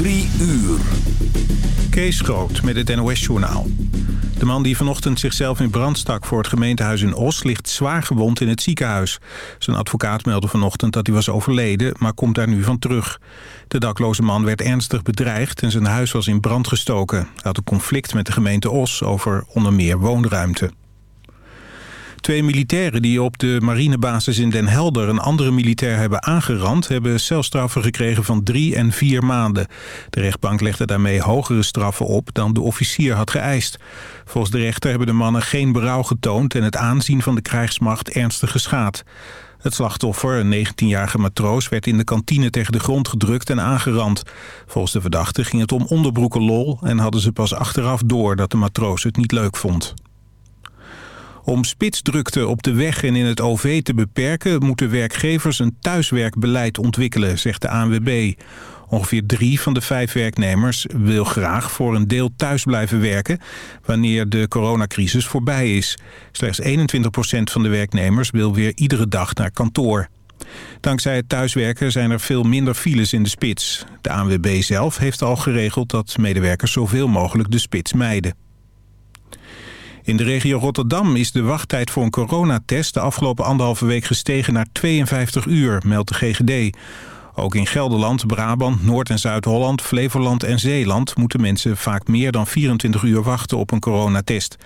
Drie uur. Kees Groot met het NOS-journaal. De man die vanochtend zichzelf in brand stak voor het gemeentehuis in Os... ligt zwaar gewond in het ziekenhuis. Zijn advocaat meldde vanochtend dat hij was overleden... maar komt daar nu van terug. De dakloze man werd ernstig bedreigd en zijn huis was in brand gestoken. Hij had een conflict met de gemeente Os over onder meer woonruimte. Twee militairen die op de marinebasis in Den Helder een andere militair hebben aangerand... hebben celstraffen gekregen van drie en vier maanden. De rechtbank legde daarmee hogere straffen op dan de officier had geëist. Volgens de rechter hebben de mannen geen berouw getoond... en het aanzien van de krijgsmacht ernstig geschaad. Het slachtoffer, een 19-jarige matroos, werd in de kantine tegen de grond gedrukt en aangerand. Volgens de verdachte ging het om onderbroeken lol en hadden ze pas achteraf door dat de matroos het niet leuk vond. Om spitsdrukte op de weg en in het OV te beperken... moeten werkgevers een thuiswerkbeleid ontwikkelen, zegt de ANWB. Ongeveer drie van de vijf werknemers wil graag voor een deel thuis blijven werken... wanneer de coronacrisis voorbij is. Slechts 21% van de werknemers wil weer iedere dag naar kantoor. Dankzij het thuiswerken zijn er veel minder files in de spits. De ANWB zelf heeft al geregeld dat medewerkers zoveel mogelijk de spits mijden. In de regio Rotterdam is de wachttijd voor een coronatest... de afgelopen anderhalve week gestegen naar 52 uur, meldt de GGD. Ook in Gelderland, Brabant, Noord- en Zuid-Holland, Flevoland en Zeeland... moeten mensen vaak meer dan 24 uur wachten op een coronatest.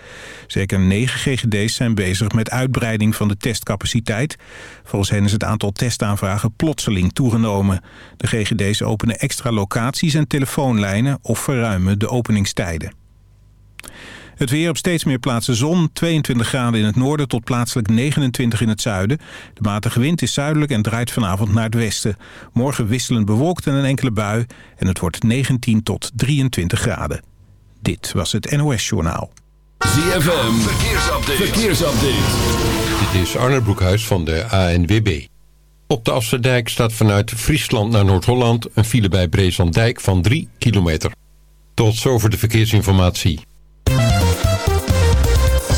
Zeker 9 GGD's zijn bezig met uitbreiding van de testcapaciteit. Volgens hen is het aantal testaanvragen plotseling toegenomen. De GGD's openen extra locaties en telefoonlijnen... of verruimen de openingstijden. Het weer op steeds meer plaatsen zon. 22 graden in het noorden tot plaatselijk 29 in het zuiden. De matige wind is zuidelijk en draait vanavond naar het westen. Morgen wisselend bewolkt en een enkele bui. En het wordt 19 tot 23 graden. Dit was het NOS Journaal. ZFM, verkeersupdate. verkeersupdate. Dit is Arne Broekhuis van de ANWB. Op de Afsterdijk staat vanuit Friesland naar Noord-Holland... een file bij Breeslanddijk van 3 kilometer. Tot zover de verkeersinformatie.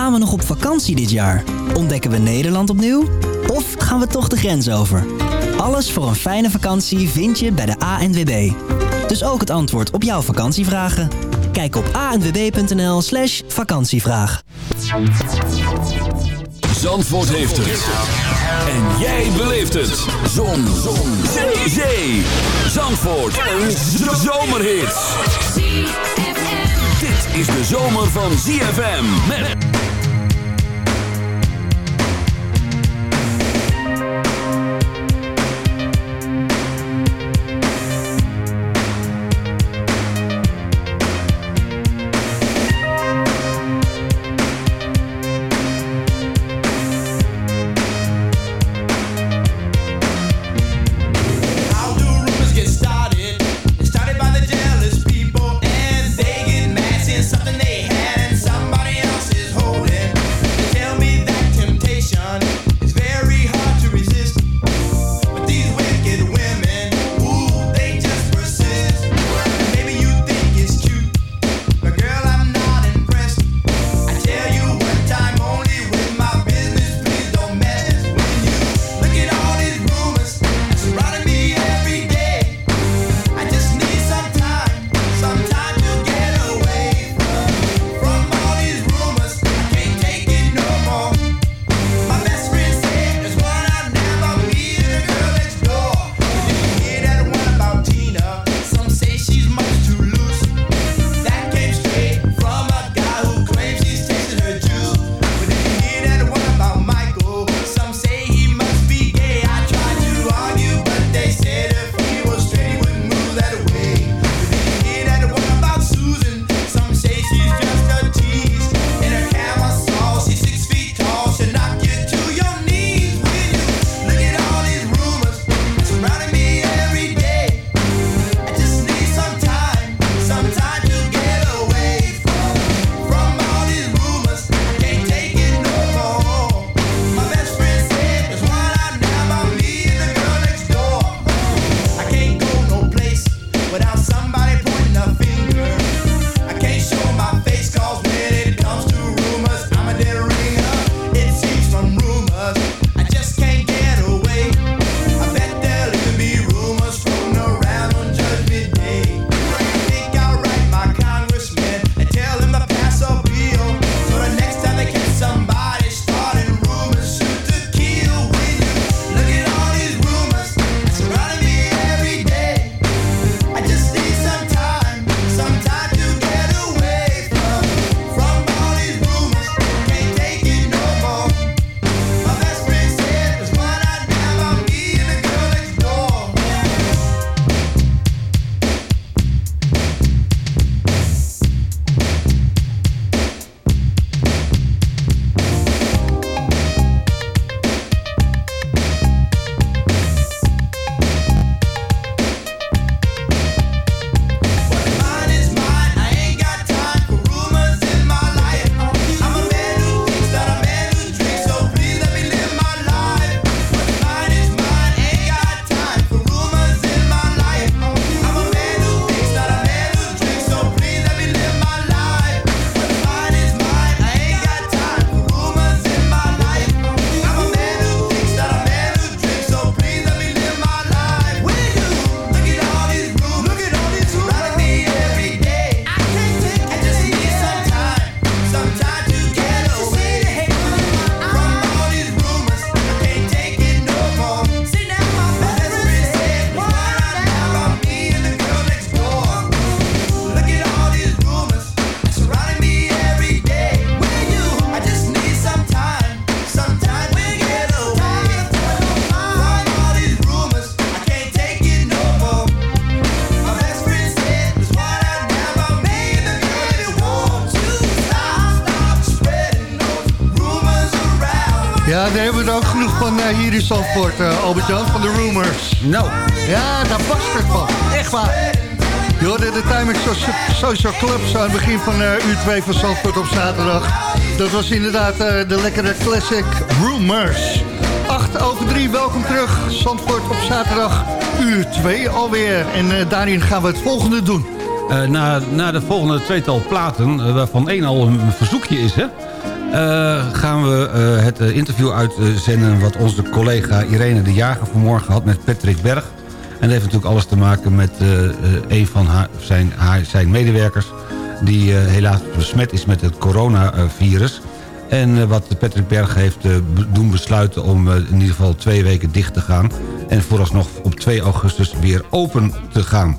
Gaan we nog op vakantie dit jaar? Ontdekken we Nederland opnieuw? Of gaan we toch de grens over? Alles voor een fijne vakantie vind je bij de ANWB. Dus ook het antwoord op jouw vakantievragen? Kijk op anwb.nl slash vakantievraag. Zandvoort heeft het. En jij beleeft het. Zon. Zon. Zee. Zandvoort. Een zomerhit. Dit is de zomer van ZFM. Met... hier in Zandvoort, uh, Albert-Jan, van de Rumors. Nou. Ja, daar was het van. Echt waar. Je hoorde de Timing Social Club zo aan het begin van uh, uur 2 van Zandvoort op zaterdag. Dat was inderdaad de lekkere classic Rumors. 8 over 3, welkom terug. Zandvoort op zaterdag, uur 2 alweer. En daarin gaan we het volgende doen. na, na de volgende tweetal platen, waarvan één al een verzoekje is, hè? Uh, gaan we uh, het interview uitzenden... wat onze collega Irene de Jager vanmorgen had met Patrick Berg. En dat heeft natuurlijk alles te maken met een van haar, zijn, haar, zijn medewerkers... die helaas besmet is met het coronavirus. En wat Patrick Berg heeft doen besluiten om in ieder geval twee weken dicht te gaan. En vooralsnog op 2 augustus weer open te gaan.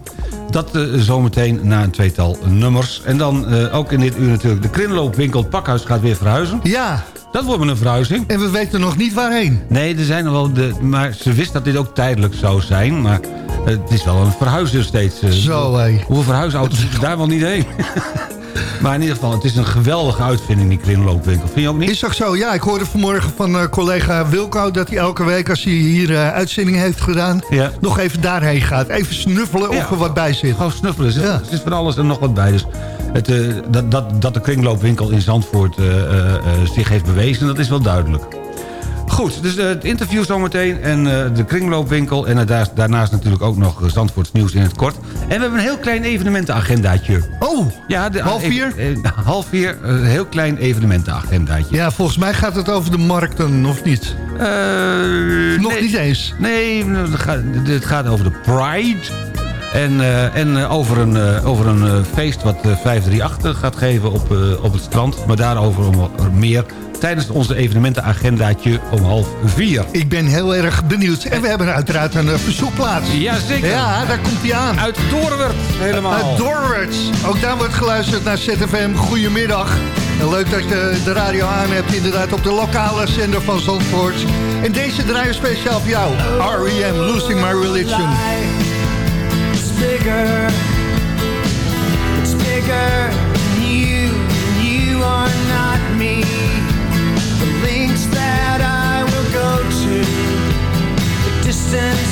Dat zometeen na een tweetal nummers. En dan ook in dit uur natuurlijk de kringloopwinkel Pakhuis gaat weer verhuizen. Ja. Dat wordt een verhuizing. En we weten nog niet waarheen. Nee, er zijn wel de, maar ze wist dat dit ook tijdelijk zou zijn. Maar het is wel een verhuizer steeds. Zo hé. Hoeveel verhuisauto's daar wel niet heen? Maar in ieder geval, het is een geweldige uitvinding, die kringloopwinkel. Vind je ook niet? Is toch zo? Ja, ik hoorde vanmorgen van uh, collega Wilco... dat hij elke week, als hij hier uh, uitzending heeft gedaan... Ja. nog even daarheen gaat. Even snuffelen of er wat bij zit. Gewoon snuffelen. Ja. Er is van alles en nog wat bij. Dus het, uh, dat, dat, dat de kringloopwinkel in Zandvoort zich heeft bewezen, dat is wel duidelijk. Goed, dus uh, het interview zometeen en uh, de kringloopwinkel... en uh, daarnaast natuurlijk ook nog Zandvoorts nieuws in het kort. En we hebben een heel klein evenementenagendaatje. Oh, ja, de, half vier? half vier, een heel klein evenementenagendaatje. Ja, volgens mij gaat het over de markten, of niet? nog nee, niet eens? Nee, het gaat, het gaat over de Pride... En, uh, en uh, over een, uh, over een feest wat 538 gaat geven op, op het strand. Maar daarover meer tijdens onze evenementenagendaatje om half vier. Ik ben heel erg benieuwd. En we hebben uiteraard een verzoekplaats. Jazeker. Ja, daar komt hij aan. Uit Doorwerd helemaal. Uit Doorwerd. Ook daar wordt geluisterd naar ZFM. Goedemiddag. En leuk dat je de radio aan hebt, inderdaad, op de lokale zender van Zandvoort. En deze draaien speciaal voor jou. R.E.M. Losing My Religion. It's bigger. It's bigger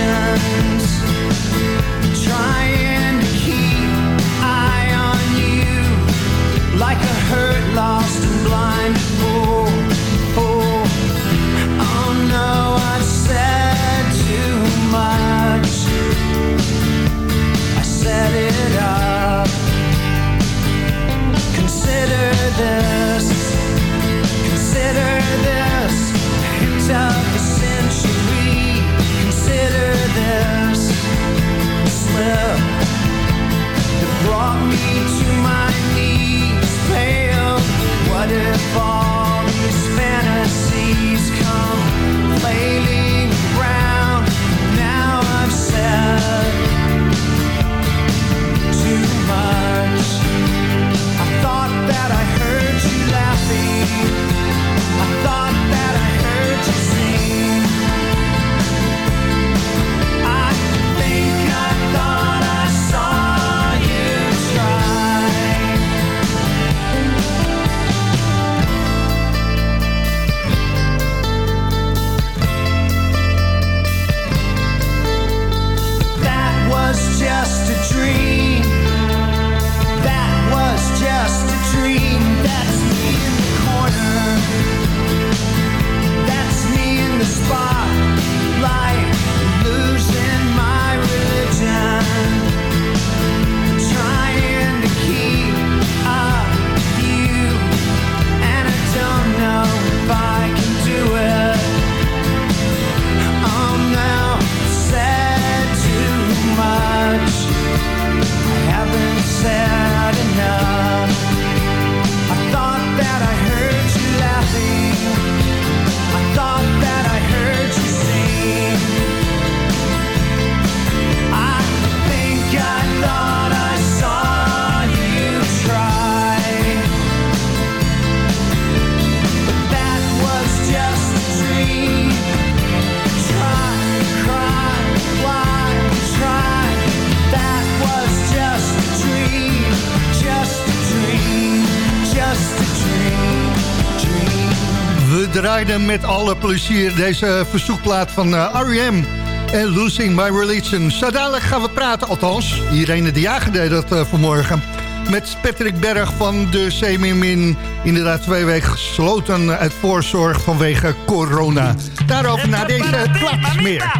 passion met alle plezier deze verzoekplaat van uh, R.E.M. en Losing My Religion. Zo dadelijk gaan we praten, althans, Irene de Jager deed dat uh, vanmorgen... met Patrick Berg van de CMIN. Inderdaad twee weken gesloten uit voorzorg vanwege corona. Daarover naar deze plaats meer.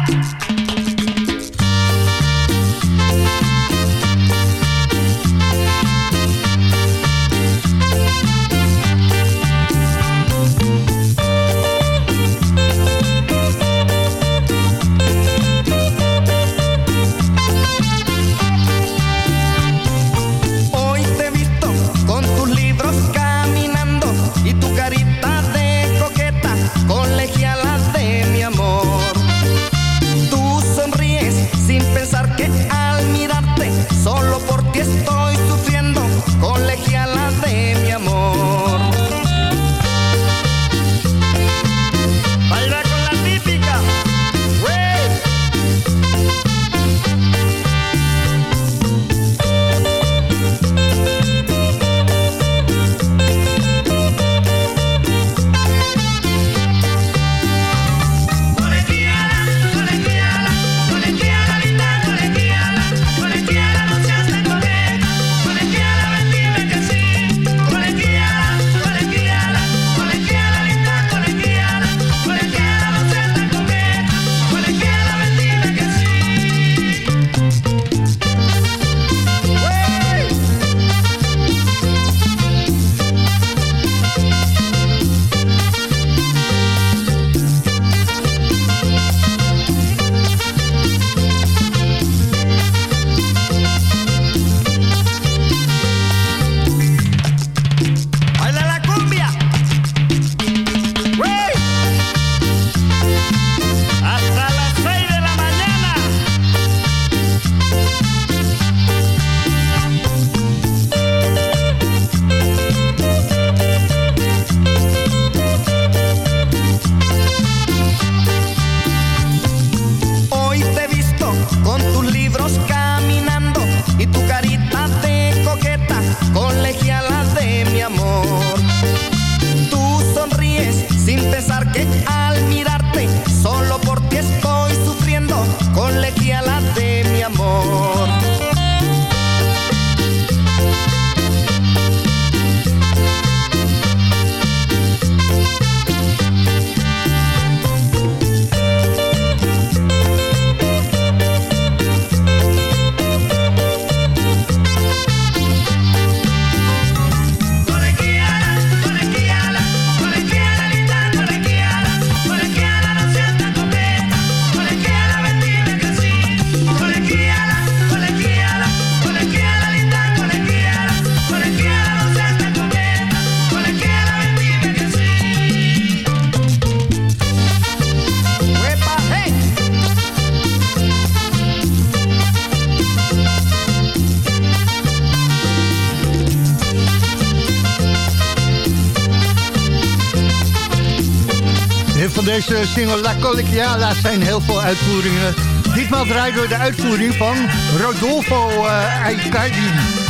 Deze single La Collegiala zijn heel veel uitvoeringen. Ditmaal draait door de uitvoering van Rodolfo uh,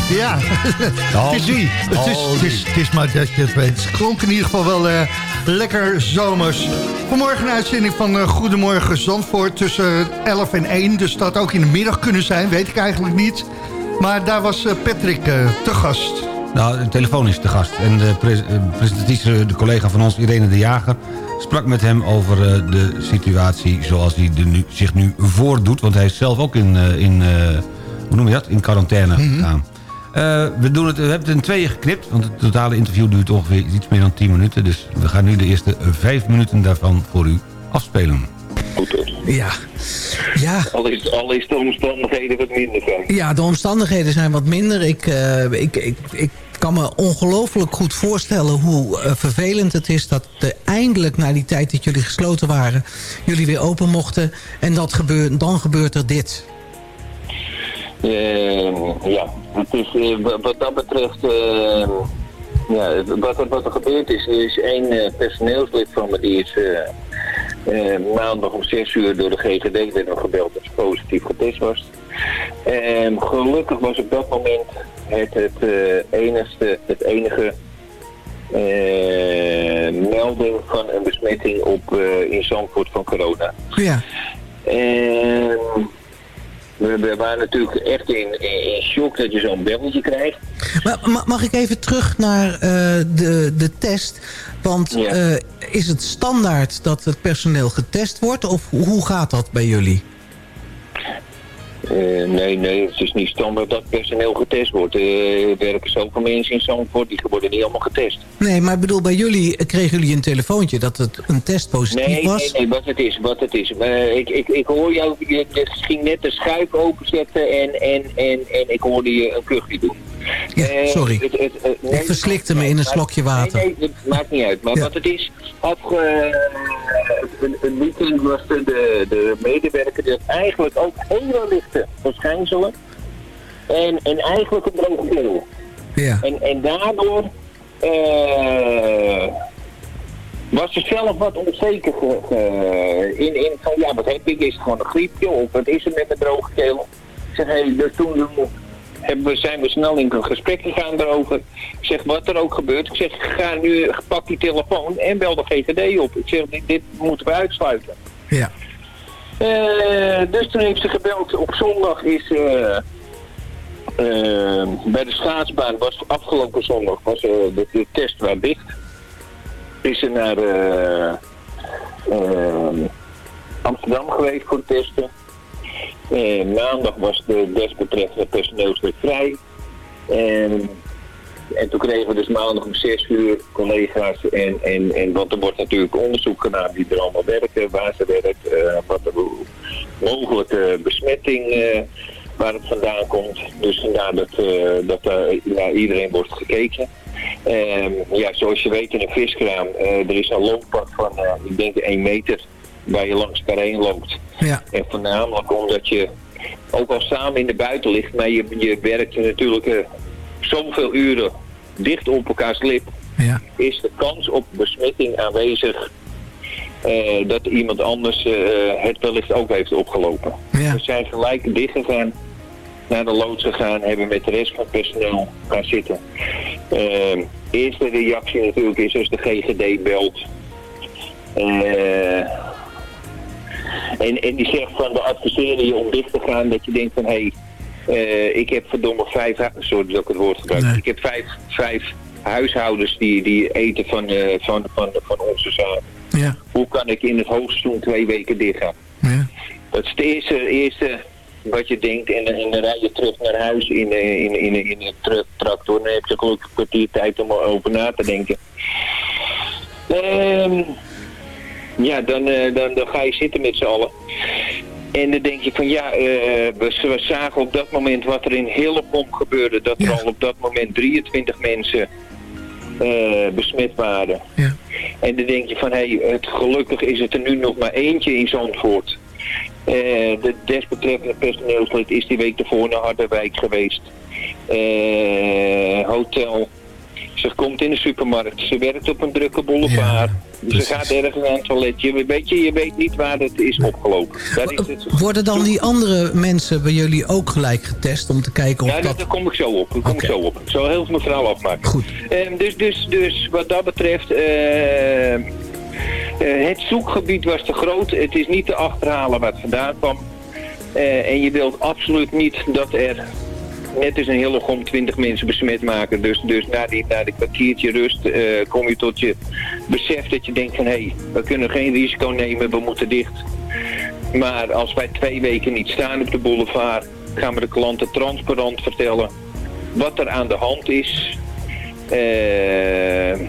Ja, het is die. Het is, het, is, het is maar dat je het weet. Het klonk in ieder geval wel uh, lekker zomers. Vanmorgen een uitzending van uh, Goedemorgen Zandvoort tussen 11 en 1. Dus dat ook in de middag kunnen zijn, weet ik eigenlijk niet. Maar daar was Patrick te gast. Nou, de telefoon is te gast. En de presentatrice, de collega van ons, Irene de Jager sprak met hem over uh, de situatie zoals die nu, zich nu voordoet. Want hij is zelf ook in, uh, in uh, hoe noem je dat, in quarantaine mm -hmm. gegaan. we, doen het, we hebben het in tweeën geknipt, want het totale interview duurt ongeveer iets meer dan 10 minuten. Dus we gaan nu de eerste 5 minuten daarvan voor u afspelen. Ja. ja. Al, is, al is de omstandigheden wat minder zijn. Ja, de omstandigheden zijn wat minder. Ik, ik, ik, ik kan me ongelooflijk goed voorstellen hoe uh, vervelend het is... dat uh, eindelijk na die tijd dat jullie gesloten waren... jullie weer open mochten en dat gebeurt, dan gebeurt er dit. Uh, ja, het is, eh, wat dat betreft... ja, wat, er gebeurd is, er is één personeelslid van me... die is maandag om zes uur door de GGD werd gebeld ze positief getest was. En gelukkig was op dat moment het, het, uh, enigste, het enige eh, melding van een besmetting op, eh, in Zandvoort van corona. Ja. En we, we waren natuurlijk echt in, in, shock dat je zo'n belletje krijgt. Maar ma- mag ik even terug naar eh, de, de test? Want Ja. eh, is het standaard dat het personeel getest wordt? Of hoe gaat dat bij jullie? Eh, nee, nee, het is niet standaard dat personeel getest wordt. Er werken zoveel mensen in Zandvoort, die worden niet allemaal getest. Nee, maar ik bedoel, bij jullie eh, kregen jullie een telefoontje dat het een test positief Nee, was? nee, nee, wat het is, wat het is. Eh, ik, ik, ik hoor jou, je je ging net de schuif openzetten en, en, en, en ik hoorde je een kuchje doen. Ja, sorry. het- het- het- nee, ik verslikte me in een slokje water. Nee, nee, het maakt niet uit. Maar Ja. wat het is, afge, een, een weekend was de, de, de medewerker had eigenlijk ook hele lichte verschijnselen. En, en eigenlijk een droge keel. Ja. En, en daardoor eh, was ze zelf wat onzeker in, in van ja, wat heb ik? Is het gewoon een griepje of wat is er met mijn droge keel? Ik zeg, hey, dus toen hebben we, zijn we snel in een gesprek gegaan daarover. Ik zeg, wat er ook gebeurt. Ik zeg, ga nu, pak die telefoon en bel de GGD op. Ik zeg, dit, dit moeten we uitsluiten. Ja. Eh, dus toen heeft ze gebeld. Op zondag is eh, eh, bij de schaatsbaan, was afgelopen zondag, was de, de test waar dicht. Is ze naar Amsterdam geweest voor de testen. Eh, maandag was de desbetreffende personeelslid vrij. En, en toen kregen we dus maandag om 6 uur collega's en, en, en want er wordt natuurlijk onderzoek gedaan wie er allemaal werken, waar ze werkt, eh, wat de mogelijke besmetting eh, waar het vandaan komt. Dus vandaar dat, dat iedereen wordt gekeken. Ehm, ja, zoals je weet in een viskraam, er is een looppad van, ik denk 1 meter, waar je langs elkaar heen loopt. Ja. En voornamelijk omdat je ook al samen in de buiten ligt, maar je, je werkt natuurlijk eh, zoveel uren dicht op elkaars lip, Ja. is de kans op besmetting aanwezig eh, dat iemand anders eh, het wellicht ook heeft opgelopen. Ja. We zijn gelijk dicht gegaan, naar de loods gegaan, hebben met de rest van het personeel gaan zitten. Ehm, eerste reactie natuurlijk is als de GGD belt. Eh, en, en die zegt van we adviseren je om dicht te gaan dat je denkt van hé, hey, ik heb verdomme vijf, sorry dat ik het woord gebruik, Nee. ik heb vijf, vijf huishoudens die, die eten van, eh, van, van, van onze zaak. Ja. Hoe kan ik in het hoogseizoen twee weken dicht gaan? Ja. Dat is het eerste, eerste wat je denkt en, en dan rij je terug naar huis in, eh, in, in, in een tra- tractor. Dan heb je gelukkig een kwartier tijd om erover na te denken. Ehm, ja, dan, eh, dan, dan ga je zitten met z'n allen. En dan denk je van ja, eh, we, we zagen op dat moment wat er in Hillegom gebeurde. Dat er Ja. al op dat moment 23 mensen eh, besmet waren. Ja. En dan denk je van, hé, hey, het, gelukkig is het er nu nog maar eentje in Zandvoort. De desbetreffende personeelslid is die week ervoor naar Harderwijk geweest. Hotel. Ze komt in de supermarkt. Ze werkt op een drukke boulevard. ze gaat ergens aan het toilet. Je weet, je, je weet niet waar het is opgelopen. Dat is het. Worden dan die andere mensen bij jullie ook gelijk getest om te kijken of Ja, dat... daar kom ik zo op. Daar kom ik zo op. Ik zal heel veel verhaal afmaken. Goed. Ehm, dus, dus, dus wat dat betreft, eh, eh, het zoekgebied was te groot. Het is niet te achterhalen waar het vandaan kwam. Eh, en je wilt absoluut niet dat er net als een Hillegom 20 mensen besmet maken. Dus, dus na, die, na die kwartiertje rust eh, kom je tot je besef dat je denkt van... hé, hey, we kunnen geen risico nemen, we moeten dicht. Maar als wij twee weken niet staan op de boulevard... gaan we de klanten transparant vertellen wat er aan de hand is. Eh,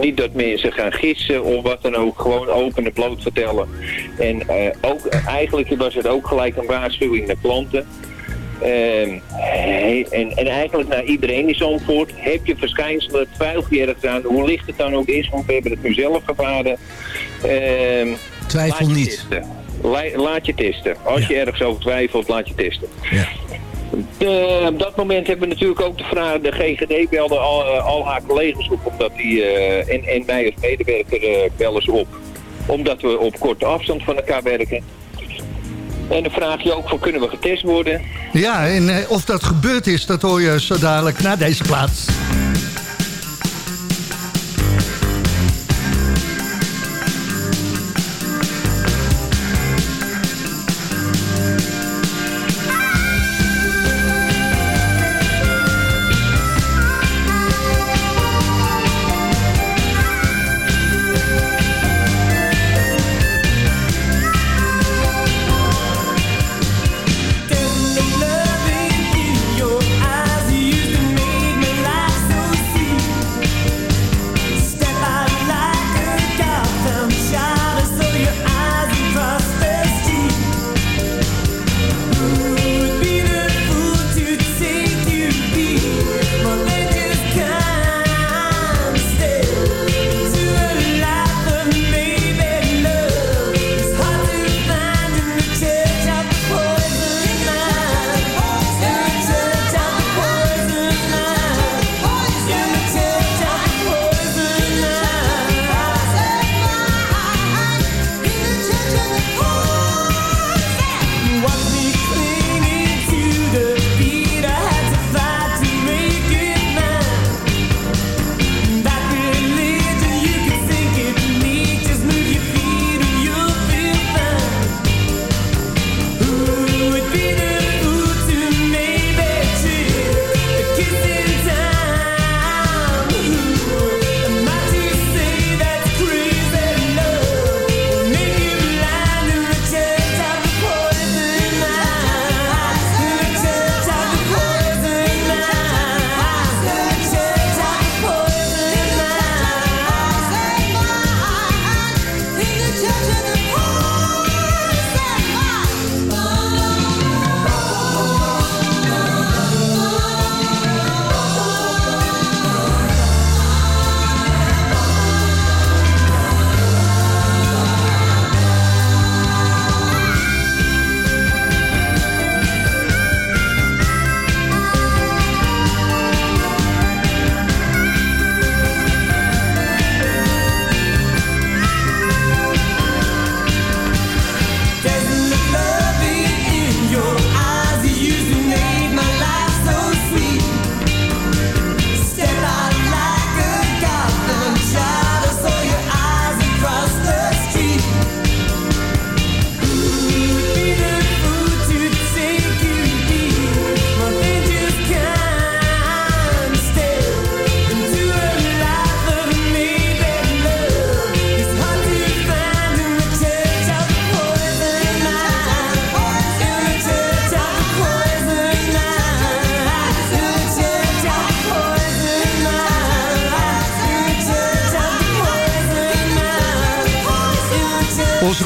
niet dat mensen gaan gissen of wat dan ook. Gewoon open en bloot vertellen. En eh, ook, eigenlijk was het ook gelijk een waarschuwing naar klanten. Ehm, en, en eigenlijk naar iedereen in Zandvoort. Heb je verschijnselen, twijfel je ergens aan. Hoe licht het dan ook is, want we hebben het nu zelf ervaren. Ehm, Twijfel niet. testen. Laat je testen. Als je ergens over twijfelt, laat je testen. Ja. Eh, op dat moment hebben we natuurlijk ook de vraag, de GGD belde al, eh, al haar collega's op, omdat die, eh, en, en mij als medewerker eh, bellen ze op. Omdat we op korte afstand van elkaar werken. En dan vraag je ook van, kunnen we getest worden? Ja, en eh, of dat gebeurd is, dat hoor je zo dadelijk na deze plaats.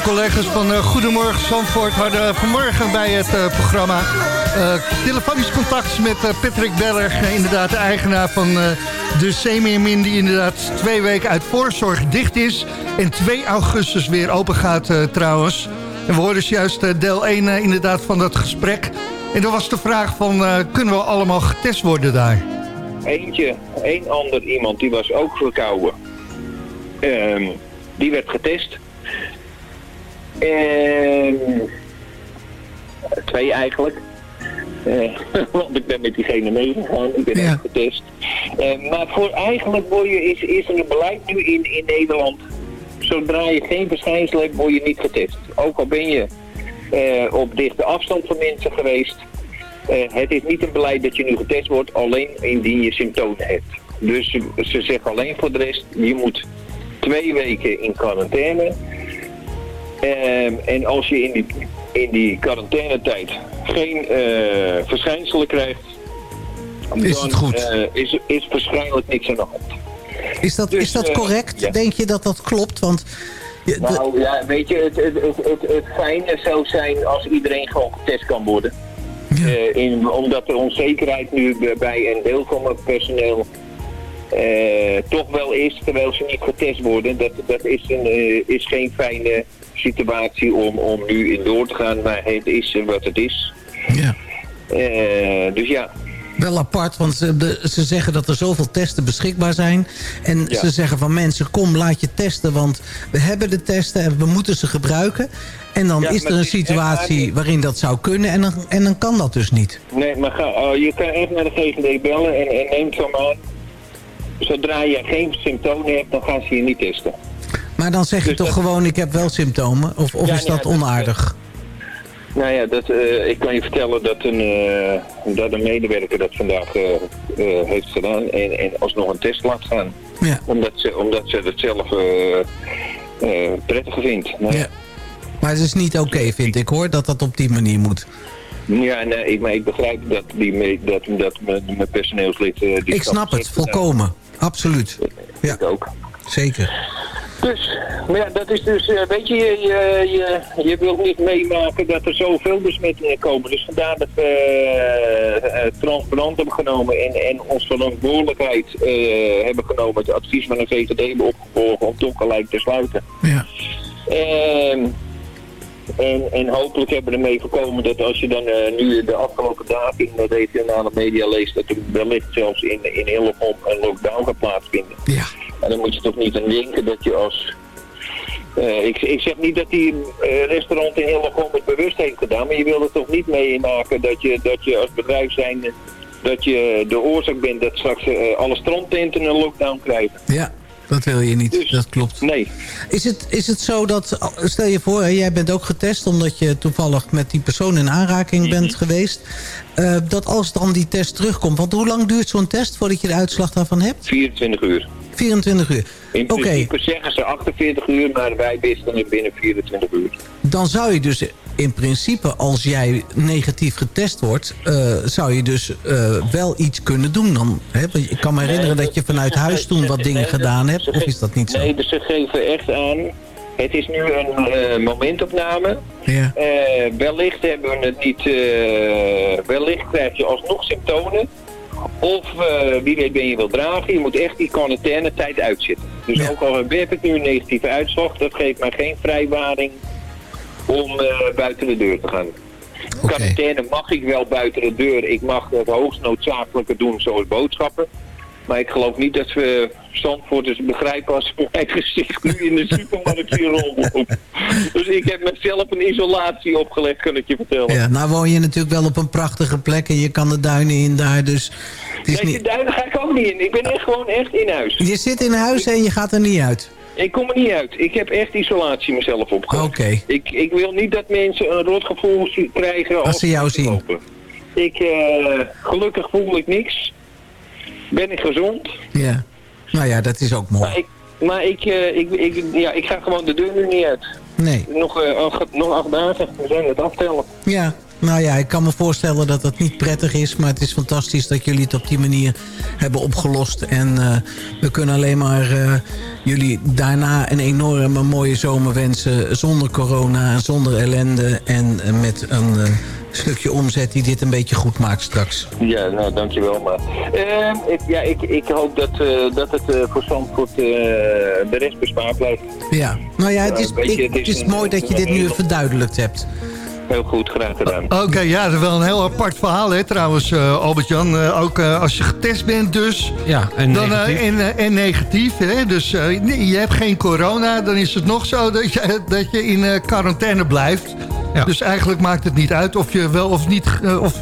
Collega's van uh, Goedemorgen Zandvoort hadden vanmorgen bij het uh, programma uh, telefonisch contact met Patrick Berg, inderdaad de eigenaar van de Zeemeermin, die inderdaad twee weken uit voorzorg dicht is en 2 augustus weer open gaat trouwens. En we hoorden dus juist deel 1 inderdaad van dat gesprek. En dan was de vraag van, kunnen we allemaal getest worden daar? Eentje, één ander iemand, die was ook verkouden. Um, die werd getest. En twee eigenlijk. Uh, want ik ben met diegene meegegaan, ik ben ja. getest. Uh, maar voor eigenlijk word je, is, is er een beleid nu in, in Nederland. Zodra je geen verschijnsel hebt, word je niet getest. Ook al ben je uh, op dichte afstand van mensen geweest. het is niet een beleid dat je nu getest wordt, alleen indien je symptomen hebt. Dus ze, ze zeggen alleen voor de rest, je moet twee weken in quarantaine. Ehm, en als je in die, in die quarantainetijd geen uh, verschijnselen krijgt... Is dan, het goed? Uh, is, is waarschijnlijk niks aan de hand. Is dat, dus, is dat eh, correct? Ja. Denk je dat dat klopt? Want... Je, nou ja, weet je, het, het, het, fijne zou zijn als iedereen gewoon getest kan worden. Ja. in, omdat er onzekerheid nu bij een deel van het personeel toch wel is, terwijl ze niet getest worden. Dat, dat is, een, is geen fijne situatie om, om nu in door te gaan, maar het is wat het is. Ja. Uh, dus ja. Wel apart, want ze, de, ze, zeggen dat er zoveel testen beschikbaar zijn. En ja. ze zeggen van mensen, kom laat je testen, want we hebben de testen en we moeten ze gebruiken. En dan ja, is er een situatie waarin dat zou kunnen en dan, en dan kan dat dus niet. Nee, maar ga, oh, je kan echt naar de GGD bellen en, en neem zo maar zodra je geen symptomen hebt, dan gaan ze je niet testen. Maar dan zeg je dus toch gewoon, ik heb wel symptomen? Of, of ja, is dat ja, onaardig? Dat, nou ja, dat, uh, ik kan je vertellen dat een, uh, dat een medewerker dat vandaag uh, heeft gedaan en, en alsnog een test laat gaan. Ja. Omdat, ze, omdat ze het zelf prettiger vindt. Nou, ja. Maar het is niet oké, okay, vind ik hoor, dat dat op die manier moet. Ja, nee, ik, maar ik begrijp dat, die, dat, dat mijn personeelslid... die ik snap het, volkomen. Absoluut. Ja. Ik ook. Zeker. Dus, maar ja, dat is dus, uh, weet je, je, je, je wilt niet meemaken dat er zoveel besmettingen komen. Dus vandaar dat we uh, uh, transparant hebben genomen en, en ons verantwoordelijkheid hebben genomen. Het advies van een VVD hebben opgevolgd om toch gelijk te sluiten. Ja. En, en, en hopelijk hebben we ermee voorkomen dat als je dan nu de afgelopen dagen in de regionale media leest, dat er wellicht zelfs in, in Hillegom een lockdown gaat plaatsvinden. Ja. En dan moet je toch niet aan denken dat je als... Uh, ik, ik, zeg niet dat die uh, restaurant in Hillegom het bewust heeft gedaan, maar je wil er toch niet meemaken dat je, dat je als bedrijf zijn dat je de oorzaak bent dat straks alle strandtenten een lockdown krijgen. Ja, dat wil je niet. Dus, dat klopt. Nee. Is het, is het zo dat, stel je voor, jij bent ook getest omdat je toevallig met die persoon in aanraking mm -hmm. bent geweest. Uh, dat als dan die test terugkomt, want hoe lang duurt zo'n test voordat je de uitslag daarvan hebt? 24 uur. 24 uur. In principe okay. zeggen ze 48 uur, maar wij wisten het binnen 24 uur. Dan zou je dus in principe, als jij negatief getest wordt... Uh, zou je dus uh, wel iets kunnen doen. Dan, hè? Ik kan me herinneren nee, dat je vanuit huis toen wat dingen nee, gedaan hebt. Of is dat niet zo? Nee, dus ze geven echt aan... Het is nu een uh, momentopname. Ja. wellicht hebben we het niet... wellicht krijg je alsnog symptomen... Of uh, wie weet ben je wil dragen. Je moet echt die quarantaine tijd uitzitten. Dus ja. ook al heb ik nu een negatieve uitslag, dat geeft mij geen vrijwaring om uh, buiten de deur te gaan. Okay. Quarantaine mag ik wel buiten de deur. Ik mag het hoogst noodzakelijke doen, zoals boodschappen. Maar ik geloof niet dat we Zandvoorters begrijpen als mijn gezicht nu in de supermarkt zien rondlopen. Dus ik heb mezelf een isolatie opgelegd, kan ik je vertellen. Ja, nou woon je natuurlijk wel op een prachtige plek en je kan de duinen in daar, dus... Het is nee, niet... de duinen ga ik ook niet in. Ik ben echt gewoon echt in huis. Je zit in huis en je gaat er niet uit? Ik kom er niet uit. Ik heb echt isolatie mezelf opgelegd. Oké. Okay. Ik, ik wil niet dat mensen een rotgevoel krijgen als, als ze jou zien. Lopen. Ik, uh, gelukkig voel ik niks. Ben ik gezond. Ja. Nou ja, dat is ook mooi. Maar ik, maar ik, uh, ik, ik, ja, ik ga gewoon de deur nu niet uit. Nee. Nog, uh, acht, nog acht dagen. We zijn het aftellen. Ja. Nou ja, ik kan me voorstellen dat dat niet prettig is. Maar het is fantastisch dat jullie het op die manier hebben opgelost. En eh, we kunnen alleen maar eh, jullie daarna een enorme mooie zomer wensen. Zonder corona, zonder ellende. En eh, met een eh, stukje omzet die dit een beetje goed maakt straks. Ja, nou, dankjewel. Maar, eh, ik, ja, ik, ik hoop dat, eh, dat het eh, voor Zandvoort eh, de rest bespaard blijft. Ja, nou ja, het is, Ja, je, het het is een- mooi dat je dit nu verduidelijkt hebt. Heel goed, graag gedaan. Oké, ja, dat is wel een heel apart verhaal, hè, trouwens, eh, Albert-Jan. Eh, ook eh, als je getest bent dus, Ja, en dan, negatief. en, en negatief. Hè? Dus eh, nee, je hebt geen corona, dan is het nog zo dat je, dat je in eh, quarantaine blijft. Dus eigenlijk maakt het niet uit of je wel of niet... eh, of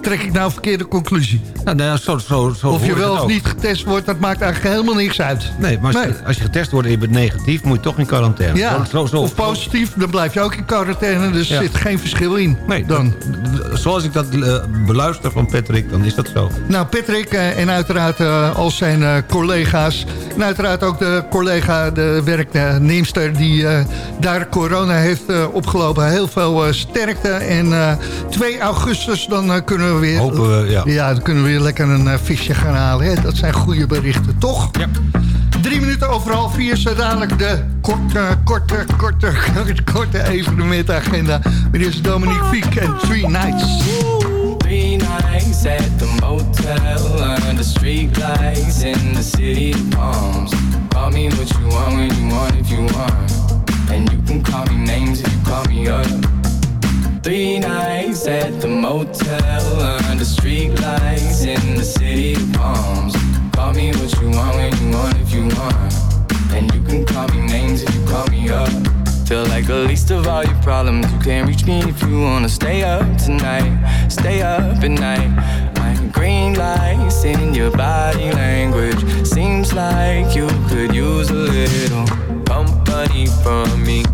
trek ik nou een verkeerde conclusie? Nou, nou ja, zo, zo, zo Of je wel of niet getest wordt, dat maakt eigenlijk helemaal niks uit. Nee, maar als, Nee. Je, als je getest wordt en je bent negatief... moet je toch in quarantaine. Ja, Zo, zo, of positief, dan blijf je ook in quarantaine. Dus er Ja. zit geen verschil in. Nee, dan. dat- zoals ik dat eh, beluister van Patrick, dan is dat zo. Nou, Patrick eh, en uiteraard eh, al zijn collega's. En uiteraard ook de collega, de werknemster die daar corona heeft opgelopen. Heel veel sterkte. En eh 2 augustus dan eh, kunnen we weer... Hopen we, ja. dan kunnen we weer lekker een eh, visje gaan halen. Hè? Dat zijn goede berichten, toch? Ja. Drie minuten overal vier, zo dadelijk de korte, korte, korte, korte evenementagenda. Met deze Dominique Fiek en Three Nights. Three nights at the motel under street lights in the city of palms. Call me what you want when you want if you want. And you can call me names if you call me up. Three nights at the motel under street lights in the city of palms. Call me what you want when you want if you want. And you can call me names if you call me up. Feel like the least of all your problems. You can't reach me if you wanna stay up tonight. Stay up at night. Like green lights in your body language. Seems like you could use a little company from me.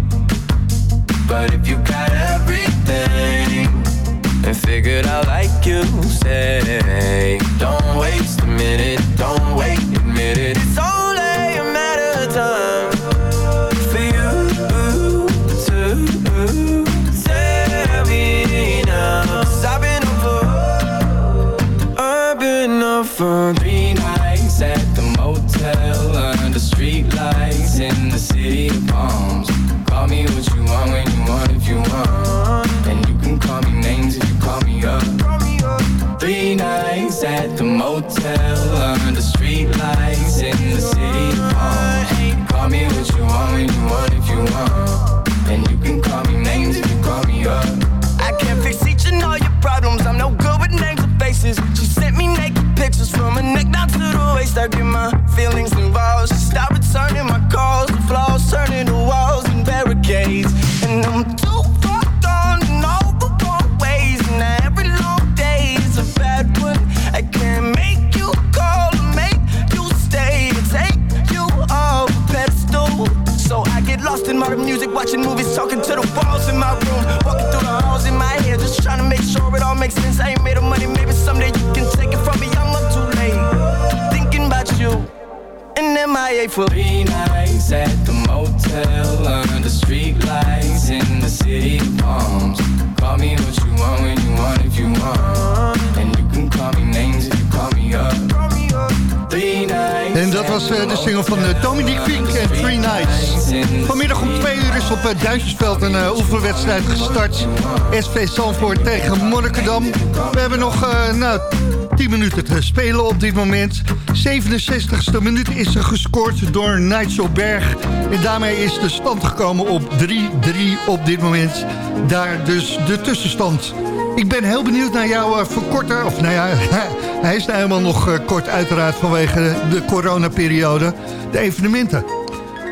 But if you got everything and figured out like you say, don't waste a minute, don't wait, admit it. It's only a matter of time for three nights at the motel under street lights in the city of palms. Call me what you want when you want if you want. And you can call me names if you call me up. Three nights En dat was eh, de single van eh, Dominique Fink en Three Nights. Vanmiddag om twee uur is op het Duitsersveld een eh, oefenwedstrijd gestart. SV Zandvoort tegen Monnikendam. We hebben nog eh, nou, 10 minuten te spelen op dit moment. 67ste minuut is er gescoord door Nigel Berg. En daarmee is de stand gekomen op 3-3 op dit moment. Daar dus de tussenstand. Ik ben heel benieuwd naar jouw uh, verkorter. Of nou ja, hij is nou helemaal nog uh, kort uiteraard vanwege de coronaperiode. De evenementen.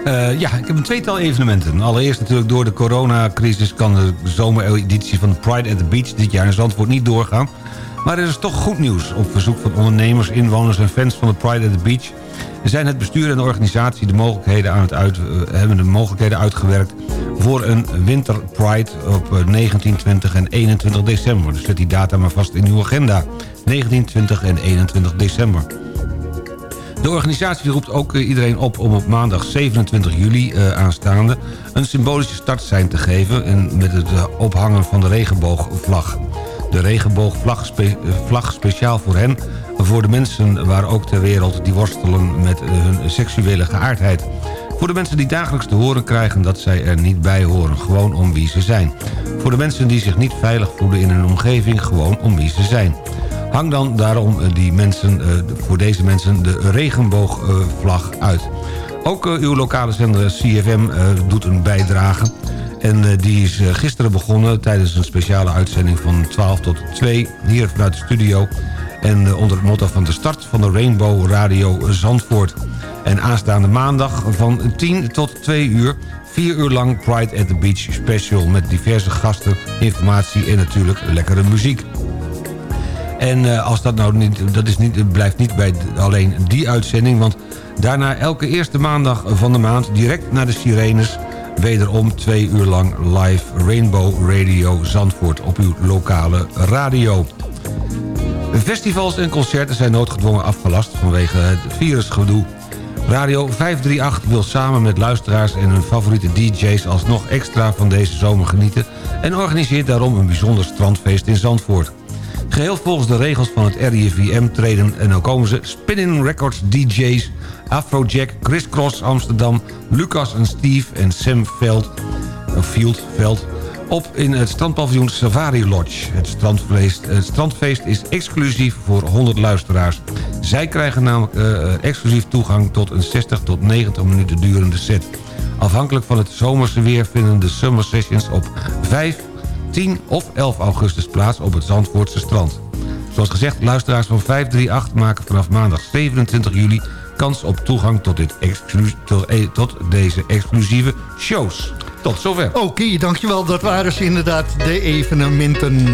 Uh, ja, ik heb een tweetal evenementen. Allereerst natuurlijk door de coronacrisis kan de zomereditie van Pride at the Beach dit jaar in Zandvoort niet doorgaan. Maar er is toch goed nieuws. Op verzoek van ondernemers, inwoners en fans van de Pride at the Beach... zijn het bestuur en de organisatie de mogelijkheden aan het uit, uh, hebben de mogelijkheden uitgewerkt... voor een winter Pride op 19, 20 en 21 december. Dus zet die data maar vast in uw agenda. 19, 20 en 21 december. De organisatie roept ook eh, iedereen op om op maandag 27 juli aanstaande... een symbolische startsein te geven en met het ophangen van de regenboogvlag. De regenboogvlag vlag speciaal voor hen, voor de mensen waar ook ter wereld... die worstelen met hun seksuele geaardheid. Voor de mensen die dagelijks te horen krijgen dat zij er niet bij horen, gewoon om wie ze zijn. Voor de mensen die zich niet veilig voelen in hun omgeving, gewoon om wie ze zijn. Hang dan daarom eh, die mensen, eh, voor deze mensen de regenboogvlag uit. Ook eh, uw lokale zender CFM doet een bijdrage. En die is gisteren begonnen tijdens een speciale uitzending van 12 tot 2... hier vanuit de studio. En onder het motto van de start van de Rainbow Radio Zandvoort. En aanstaande maandag van 10 tot 2 uur... 4 uur lang Pride at the Beach special... met diverse gasten, informatie en natuurlijk lekkere muziek. En als dat nou niet, dat is niet, blijft niet bij alleen die uitzending... want daarna elke eerste maandag van de maand direct naar de Sirenes... wederom twee uur lang live Rainbow Radio Zandvoort op uw lokale radio. Festivals en concerten zijn noodgedwongen afgelast vanwege het virusgedoe. Radio 538 wil samen met luisteraars en hun favoriete DJ's... alsnog extra van deze zomer genieten... en organiseert daarom een bijzonder strandfeest in Zandvoort. Geheel volgens de regels van het RIVM treden... en dan komen ze Spinning Records DJ's... Afrojack, Chris Cross Amsterdam... Lucas en Steve en Sam Veld, Field, Veld op in het strandpaviljoen Safari Lodge. Het strandfeest, het strandfeest is exclusief voor 100 luisteraars. Zij krijgen namelijk uh, exclusief toegang tot een 60 tot 90 minuten durende set. Afhankelijk van het zomerse weer vinden de Summer Sessions op 5, 10 of 11 augustus plaats op het Zandvoortse strand. Zoals gezegd, luisteraars van 538 maken vanaf maandag 27 juli kans op toegang tot, dit eh, tot deze exclusieve shows. Tot zover. Oké, dankjewel. Dat waren ze inderdaad de evenementen.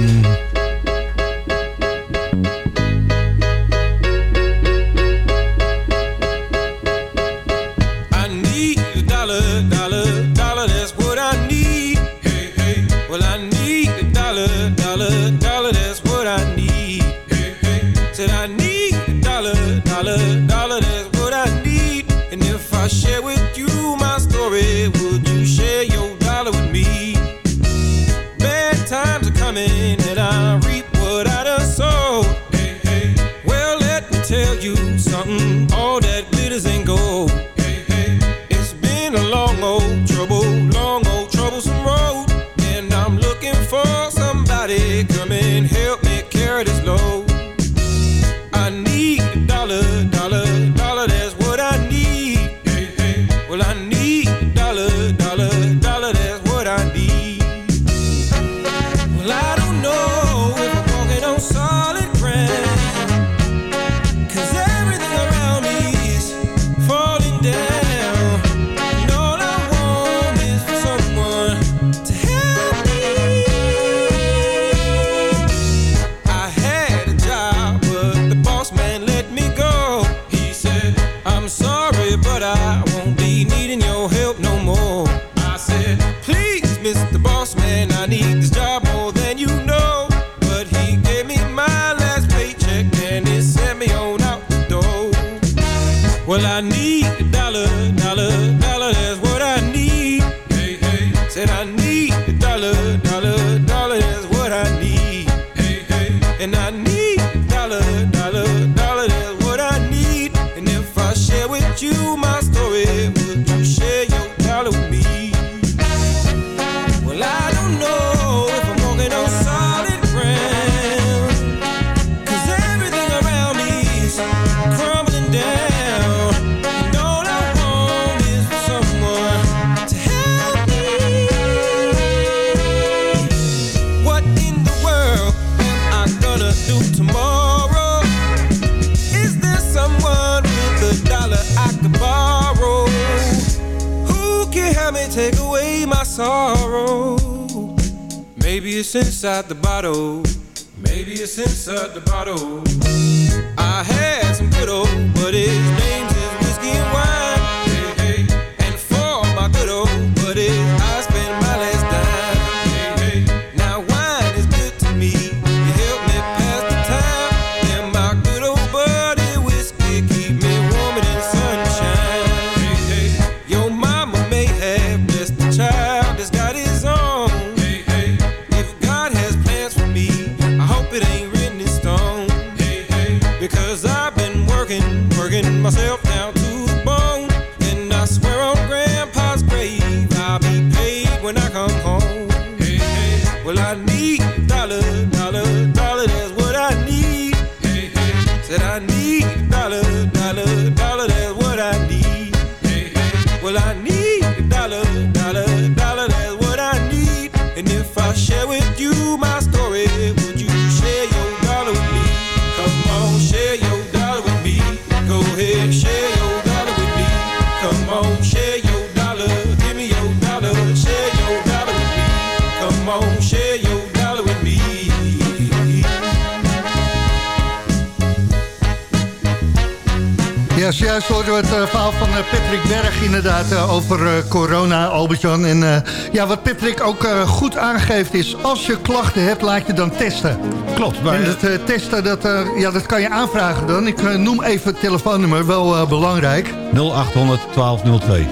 En eh, ja, wat Patrick ook eh, goed aangeeft is... als je klachten hebt, laat je dan testen. Klopt. Maar... En het eh, testen, dat, ja, dat kan je aanvragen dan. Ik noem even het telefoonnummer, wel belangrijk. 0800 1202.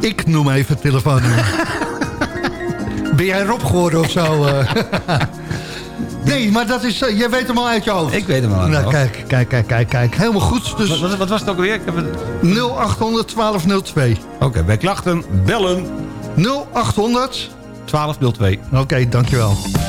Ik noem even het telefoonnummer. ben jij erop geworden of zo? Nee, maar dat is, je jij weet hem al uit je hoofd. Ik weet hem al uit nou, Kijk, kijk, kijk, kijk, kijk. Helemaal goed. Dus... Wat, was het ook weer? Ik heb 0800 1202. Oké, okay, bij klachten bellen 0800 1202. Oké, dankjewel.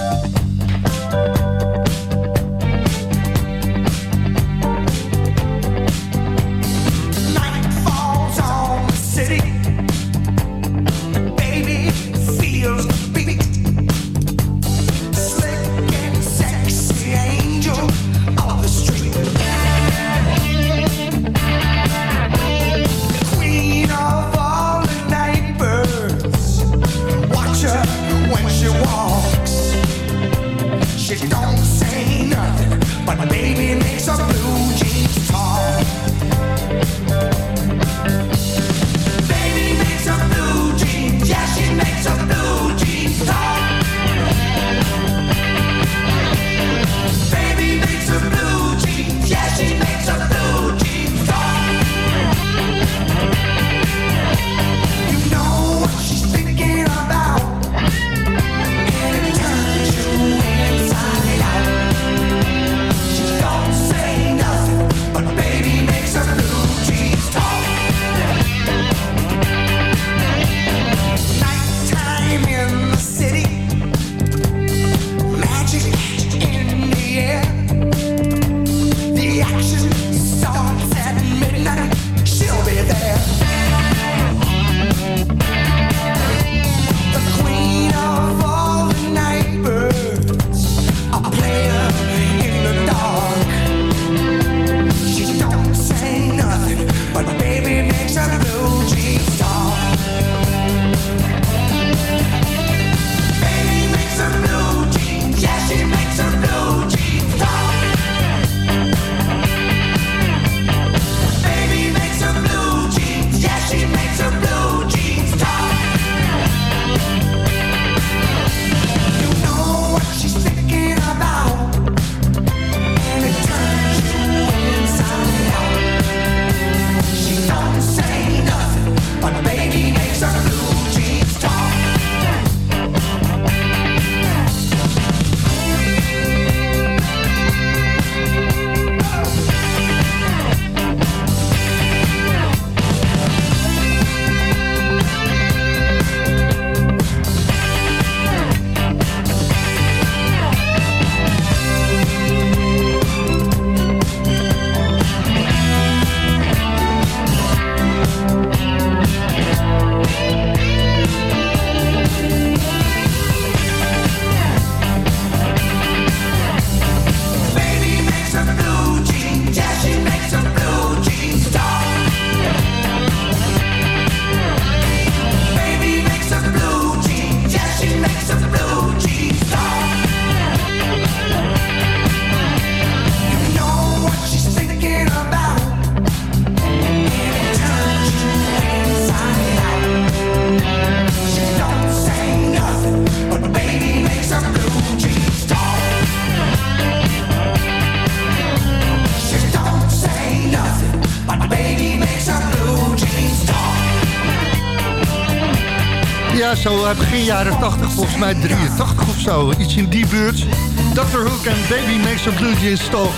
zo eh, begin jaren 80, volgens mij 83 of zo. Iets in die buurt. Dr. Hook en Baby Makes a Blue Jeans Talk.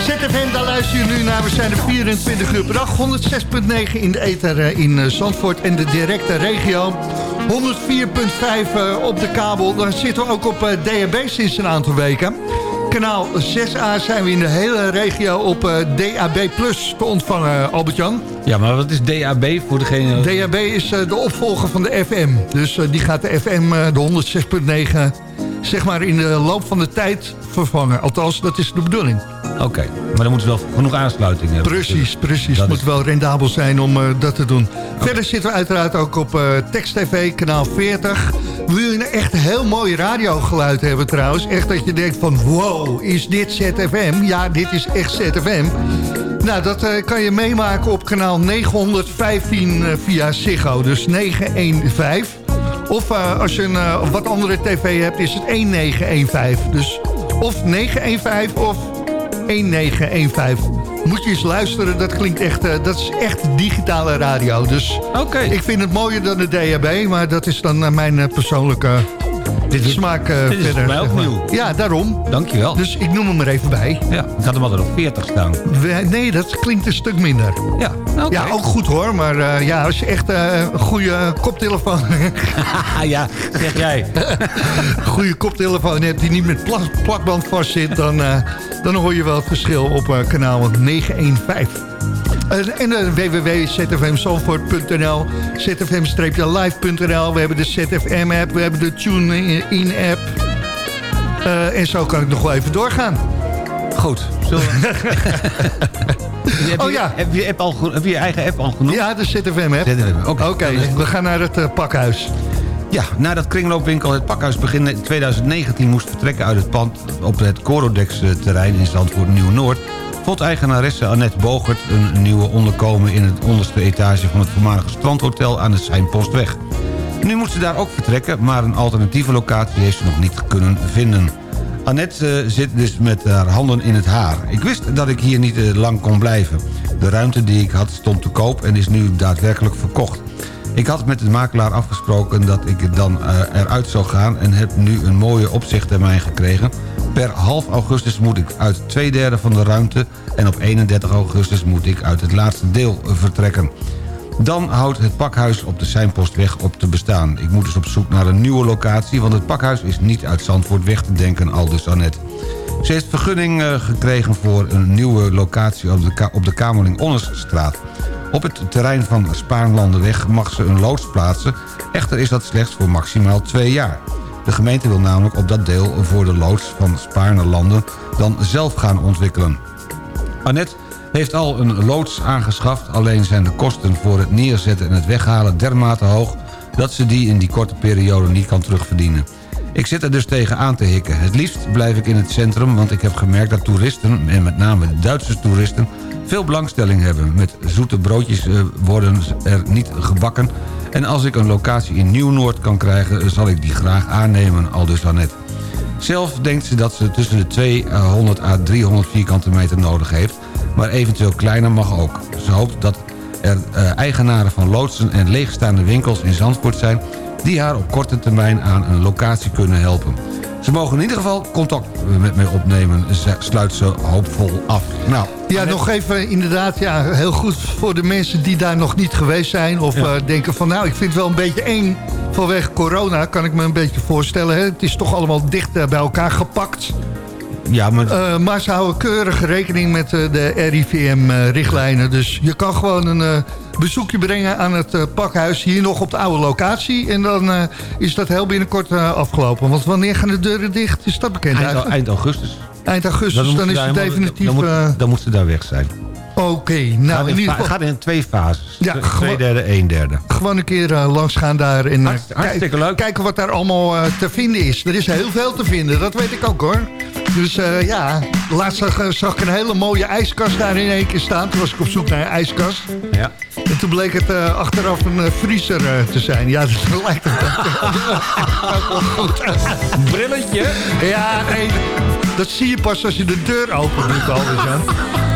ZFM, daar luister je nu naar. We zijn er 24 uur per dag. 106.9 in de ether eh, in eh, Zandvoort en de directe regio. 104.5 op de kabel. Dan zitten we ook op DHB sinds een aantal weken. Kanaal 6A zijn we in de hele regio op eh, DAB Plus te ontvangen, Albert-Jan. Ja, maar wat is DAB voor degene... DHB is eh, de opvolger van de FM. Dus eh, die gaat de FM, de 106.9, zeg maar in de loop van de tijd vervangen. Althans, dat is de bedoeling. Oké, maar dan moeten we wel genoeg aansluiting hebben. Precies, precies. Het moet is- wel rendabel zijn om eh, dat te doen. Verder zitten we uiteraard ook op eh Text TV, kanaal 40. Wil je een echt heel mooi radiogeluid hebben trouwens? Echt dat je denkt van, wow, is dit ZFM? Ja, dit is echt ZFM. Nou, dat eh, kan je meemaken op kanaal 915 eh, via Ziggo. Dus 915. Of als je een wat andere tv hebt, is het 1915. Dus of 915 of 1915. Moet je eens luisteren, dat klinkt echt, eh, dat is echt digitale radio. Dus ik vind het mooier dan de DHB, maar dat is dan eh, mijn eh, persoonlijke Dit is- smaak eh, dit is verder. mij ook nieuw. Ja, daarom. Dankjewel. Dus ik noem hem er even bij. Ja, ik had hem altijd op 40 staan. We- Nee, dat klinkt een stuk minder. Ja. Ja, ook goed hoor, maar eh, ja, als je echt eh, een goede koptelefoon, ja, zeg jij. een goede koptelefoon hebt die niet met pla- plakband vast zit, dan, dan hoor je wel het verschil op kanaal 915. En, en uh, www.zfmzandvoort.nl, zfm-live.nl. We hebben de ZFM-app, we hebben de TuneIn-app. Eh, en zo kan ik nog wel even doorgaan. Goed. Zullen we... heb Oh je, ja. Heb je, app al, heb je je eigen app al genoemd? Ja, de ZFM-app. ZFM, Oké. Oké, we gaan naar het eh, pakhuis. Ja, nadat kringloopwinkel het pakhuis begin 2019 moest vertrekken uit het pand op het Corodex-terrein in Zandvoort Nieuw-Noord, vond eigenaresse Annette Bogert een nieuwe onderkomen in het onderste etage van het voormalige strandhotel aan de Seinpostweg. Nu moet ze daar ook vertrekken, maar een alternatieve locatie heeft ze nog niet kunnen vinden. Annette eh, zit dus met haar handen in het haar. Ik wist dat ik hier niet eh, lang kon blijven. De ruimte die ik had stond te koop en is nu daadwerkelijk verkocht. Ik had met de makelaar afgesproken dat ik dan eh, eruit zou gaan... en heb nu een mooie opzichttermijn gekregen. Per half augustus moet ik uit twee derde van de ruimte... en op 31 augustus moet ik uit het laatste deel vertrekken. Dan houdt het pakhuis op de Seinpostweg op te bestaan. Ik moet dus op zoek naar een nieuwe locatie... want het pakhuis is niet uit Zandvoort weg te denken, aldus Annette. Ze heeft vergunning eh, gekregen voor een nieuwe locatie op de, op de Kamerling-Onnesstraat. Op het terrein van Spaarnlandenweg mag ze een loods plaatsen. Echter is dat slechts voor maximaal twee jaar. De gemeente wil namelijk op dat deel voor de loods van Spaarnelanden dan zelf gaan ontwikkelen. Annette heeft al een loods aangeschaft... alleen zijn de kosten voor het neerzetten en het weghalen dermate hoog... dat ze die in die korte periode niet kan terugverdienen. Ik zit er dus tegen aan te hikken. Het liefst blijf ik in het centrum, want ik heb gemerkt dat toeristen... en met name Duitse toeristen veel belangstelling hebben. Met zoete broodjes eh, worden er niet gebakken... en als ik een locatie in Nieuw-Noord kan krijgen... zal ik die graag aannemen, aldus Annette. Zelf denkt ze dat ze tussen de 200 à 300 vierkante meter nodig heeft... maar eventueel kleiner mag ook. Ze hoopt dat er eh, eigenaren van loodsen en leegstaande winkels in Zandvoort zijn... die haar op korte termijn aan een locatie kunnen helpen. Ze mogen in ieder geval contact met mij opnemen, ze- sluit ze hoopvol af. Nou, Ja, nog even inderdaad, ja, heel goed voor de mensen die daar nog niet geweest zijn... of eh, denken van, nou, ik vind het wel een beetje eng vanwege corona... kan ik me een beetje voorstellen. Hè? Het is toch allemaal dicht eh, bij elkaar gepakt. ja, maar Eh, maar ze houden keurig rekening met de RIVM-richtlijnen. dus je kan gewoon een bezoekje brengen aan het eh, pakhuis... hier nog op de oude locatie. En dan eh, is dat heel binnenkort eh, afgelopen. Want wanneer gaan de deuren dicht? Is dat bekend eind, eind augustus. Eind augustus, dan is het definitief... Dan moet, dan moet ze daar weg zijn. Oké, nou in in, ieder geval... gaat in twee fases. Ja, Twee gewoon- derde, een derde. gewoon een keer eh, langs gaan daar en Hartst- leuk. kijken wat daar allemaal te vinden is. Er is heel veel te vinden, dat weet ik ook hoor. Dus eh, ja, laatst zag, eh, zag ik een hele mooie ijskast daar in één keer staan. Toen was ik op zoek naar een ijskast. Ja. En toen bleek het eh, achteraf een eh, vriezer te zijn. Ja, dat lijkt het wel goed. Brilletje. Ja, nee, dat zie je pas als je de deur open doet alweer zo.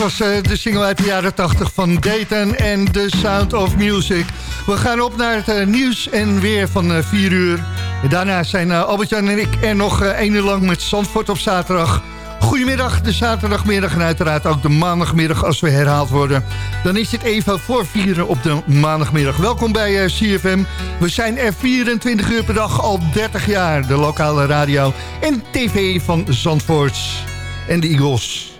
Was eh, de single uit de jaren 80 van Dayton en The Sound of Music. We gaan op naar het eh, nieuws en weer van eh 4 uur. En daarna zijn eh, Albert-Jan en ik er nog eh, één uur lang met Zandvoort op zaterdag. Goedemiddag, de zaterdagmiddag en uiteraard ook de maandagmiddag als we herhaald worden. Dan is het even voor vieren op de maandagmiddag. Welkom bij eh, CFM. We zijn er 24 uur per dag, al 30 jaar. De lokale radio en tv van Zandvoort en de Eagles.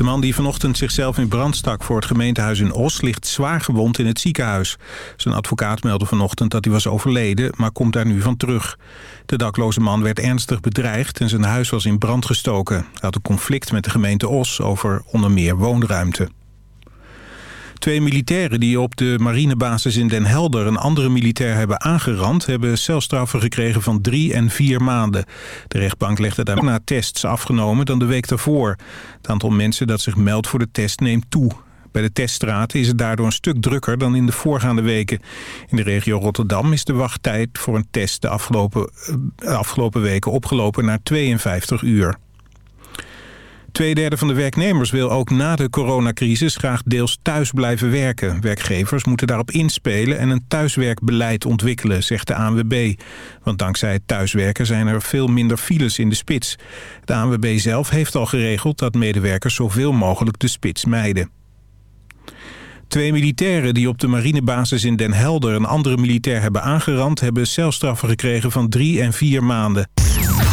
De man die vanochtend zichzelf in brand stak voor het gemeentehuis in Os... ligt zwaar gewond in het ziekenhuis. Zijn advocaat meldde vanochtend dat hij was overleden... maar komt daar nu van terug. De dakloze man werd ernstig bedreigd en zijn huis was in brand gestoken. Hij had een conflict met de gemeente Os over onder meer woonruimte. Twee militairen die op de marinebasis in Den Helder een andere militair hebben aangerand... hebben celstraffen gekregen van drie en vier maanden. De rechtbank legde daarna tests afgenomen dan de week daarvoor. Het aantal mensen dat zich meldt voor de test neemt toe. Bij de teststraten is het daardoor een stuk drukker dan in de voorgaande weken. In de regio Rotterdam is de wachttijd voor een test de afgelopen, eh, afgelopen weken opgelopen naar 52 uur. Tweederde van de werknemers wil ook na de coronacrisis graag deels thuis blijven werken. Werkgevers moeten daarop inspelen en een thuiswerkbeleid ontwikkelen, zegt de ANWB. Want dankzij het thuiswerken zijn er veel minder files in de spits. De ANWB zelf heeft al geregeld dat medewerkers zoveel mogelijk de spits mijden. Twee militairen die op de marinebasis in Den Helder een andere militair hebben aangerand... hebben celstraffen gekregen van drie en vier maanden.